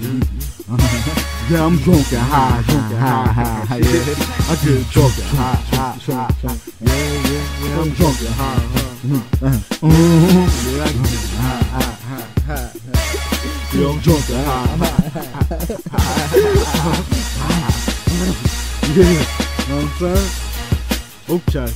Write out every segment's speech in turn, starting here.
Yeah, I'm drunk and high, drunk and high, high, high, yeah. I get drunk and high, high, high, high. Yeah, yeah, yeah, I'm drunk and high, high. Mm-hmm. Yeah, I get high, high, high, high, high. Yeah, I'm drunk and high, high, high, high, high. Yeah, know what I'm saying? Okay.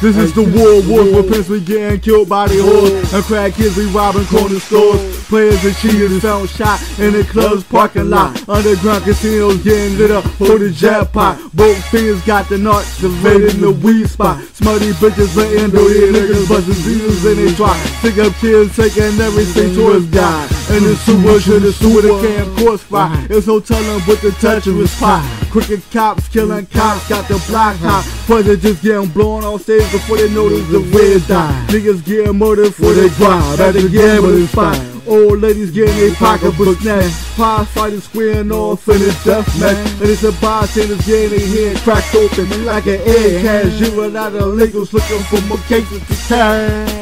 This is the war, war where pimps we getting killed by the whores And crack kids we robbing corner stores Players and cheaters found shot in the club's parking lot. Underground casinos getting lit up for the jackpot. Both fingers got the knot activated in the weed spot. Smutty bitches letting their niggas busting seasons in they try Sick up kids taking everything towards God And the super should have sued a camp course fire It's no telling but the touch of his pot Crooked cops killing cops got the block hot. President just getting blown off stage before they notice the red dye. Niggas getting murdered for they drive at the gambling spot. Old ladies getting their pocketbook snatched. Pie fighters squaring off in the death match. And it's a bystanders getting their head cracked open like an egg a lot of illegals looking for more cases to cash.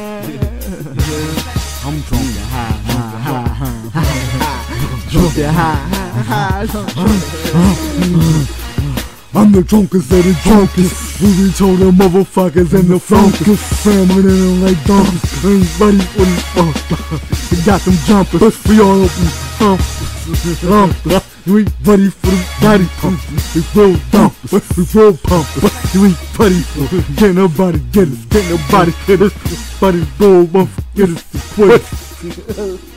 I'm drunk and high, high, high, high. Drunk and high, high, high. I'm the drunkest of the drunkest. We told the motherfuckers and the funkers. Family them like donkeys. Ready for the fuck. We got them jumpers. We all open pumpers. We ain't ready for the body pumpers. We roll dumpers. We roll pumpers. We ready for. Can't nobody get us. Can't nobody get us. Buddy roll, won't forget us to quit.